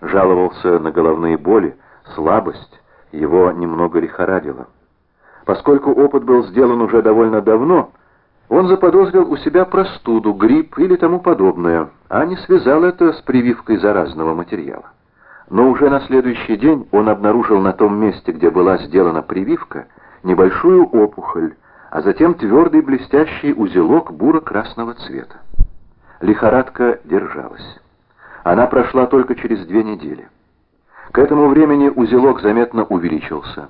жаловался на головные боли, слабость, его немного лихорадило. Поскольку опыт был сделан уже довольно давно, он заподозрил у себя простуду, грипп или тому подобное, а не связал это с прививкой заразного материала. Но уже на следующий день он обнаружил на том месте, где была сделана прививка, небольшую опухоль, а затем твердый блестящий узелок буро-красного цвета. Лихорадка держалась. Она прошла только через две недели. К этому времени узелок заметно увеличился.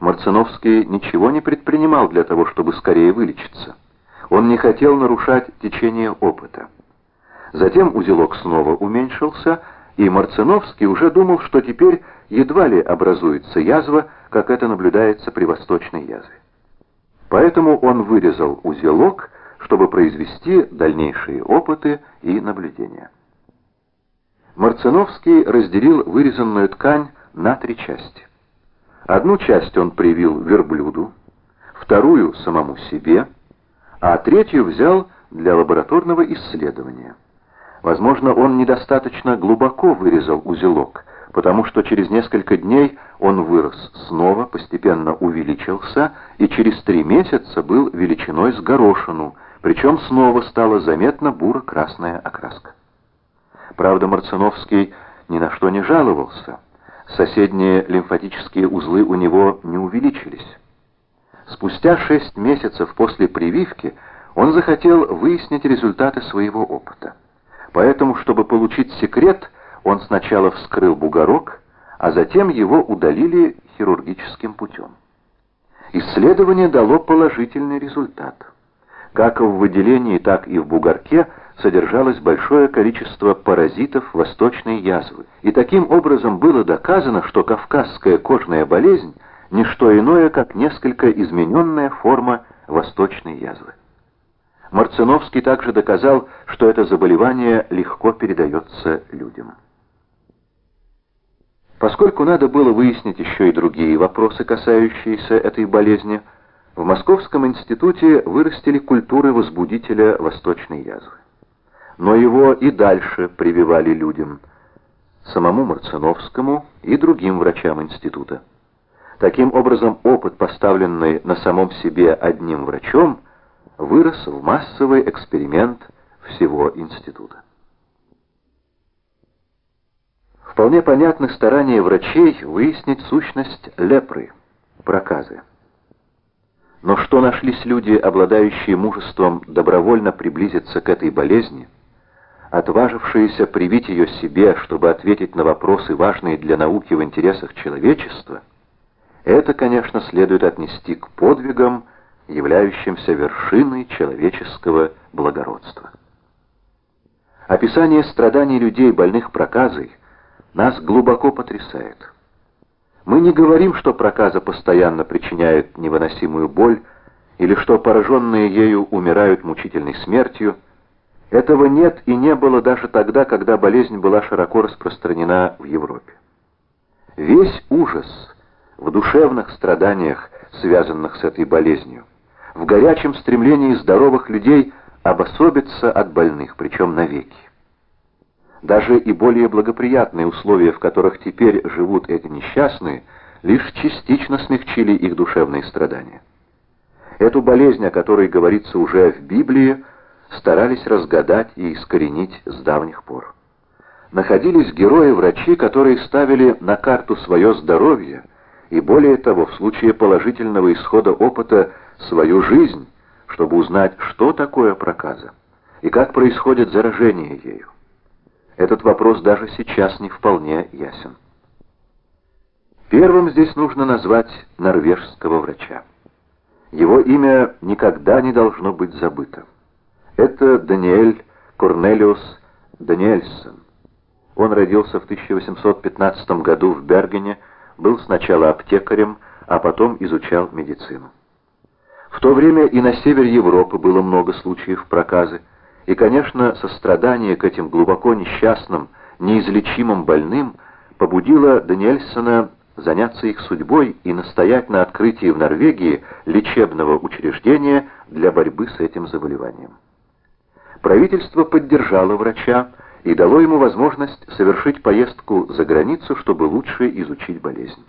Марциновский ничего не предпринимал для того, чтобы скорее вылечиться. Он не хотел нарушать течение опыта. Затем узелок снова уменьшился, и Марциновский уже думал, что теперь едва ли образуется язва, как это наблюдается при восточной язве. Поэтому он вырезал узелок, чтобы произвести дальнейшие опыты и наблюдения. Марциновский разделил вырезанную ткань на три части. Одну часть он привил верблюду, вторую — самому себе, а третью взял для лабораторного исследования. Возможно, он недостаточно глубоко вырезал узелок, потому что через несколько дней он вырос снова, постепенно увеличился и через три месяца был величиной с горошину, причем снова стала заметна буро-красная окраска. Правда, Марциновский ни на что не жаловался. Соседние лимфатические узлы у него не увеличились. Спустя шесть месяцев после прививки он захотел выяснить результаты своего опыта. Поэтому, чтобы получить секрет, он сначала вскрыл бугорок, а затем его удалили хирургическим путем. Исследование дало положительный результат. Как в выделении, так и в бугорке содержалось большое количество паразитов восточной язвы, и таким образом было доказано, что кавказская кожная болезнь – не что иное, как несколько измененная форма восточной язвы. Марциновский также доказал, что это заболевание легко передается людям. Поскольку надо было выяснить еще и другие вопросы, касающиеся этой болезни, в Московском институте вырастили культуры возбудителя восточной язвы. Но его и дальше прививали людям, самому Марциновскому и другим врачам института. Таким образом, опыт, поставленный на самом себе одним врачом, вырос в массовый эксперимент всего института. Вполне понятны старания врачей выяснить сущность лепры, проказы. Но что нашлись люди, обладающие мужеством добровольно приблизиться к этой болезни, отважившиеся привить ее себе, чтобы ответить на вопросы, важные для науки в интересах человечества, это, конечно, следует отнести к подвигам, являющимся вершиной человеческого благородства. Описание страданий людей, больных проказой – нас глубоко потрясает. Мы не говорим, что проказа постоянно причиняет невыносимую боль, или что пораженные ею умирают мучительной смертью. Этого нет и не было даже тогда, когда болезнь была широко распространена в Европе. Весь ужас в душевных страданиях, связанных с этой болезнью, в горячем стремлении здоровых людей обособиться от больных, причем навеки. Даже и более благоприятные условия, в которых теперь живут эти несчастные, лишь частично смягчили их душевные страдания. Эту болезнь, о которой говорится уже в Библии, старались разгадать и искоренить с давних пор. Находились герои-врачи, которые ставили на карту свое здоровье и, более того, в случае положительного исхода опыта, свою жизнь, чтобы узнать, что такое проказа и как происходит заражение ею. Этот вопрос даже сейчас не вполне ясен. Первым здесь нужно назвать норвежского врача. Его имя никогда не должно быть забыто. Это Даниэль Корнелиус Даниэльсон. Он родился в 1815 году в Бергене, был сначала аптекарем, а потом изучал медицину. В то время и на севере Европы было много случаев проказы, и, конечно, сострадание к этим глубоко несчастным, неизлечимым больным побудило Даниэльсона заняться их судьбой и настоять на открытии в Норвегии лечебного учреждения для борьбы с этим заболеванием. Правительство поддержало врача и дало ему возможность совершить поездку за границу, чтобы лучше изучить болезнь.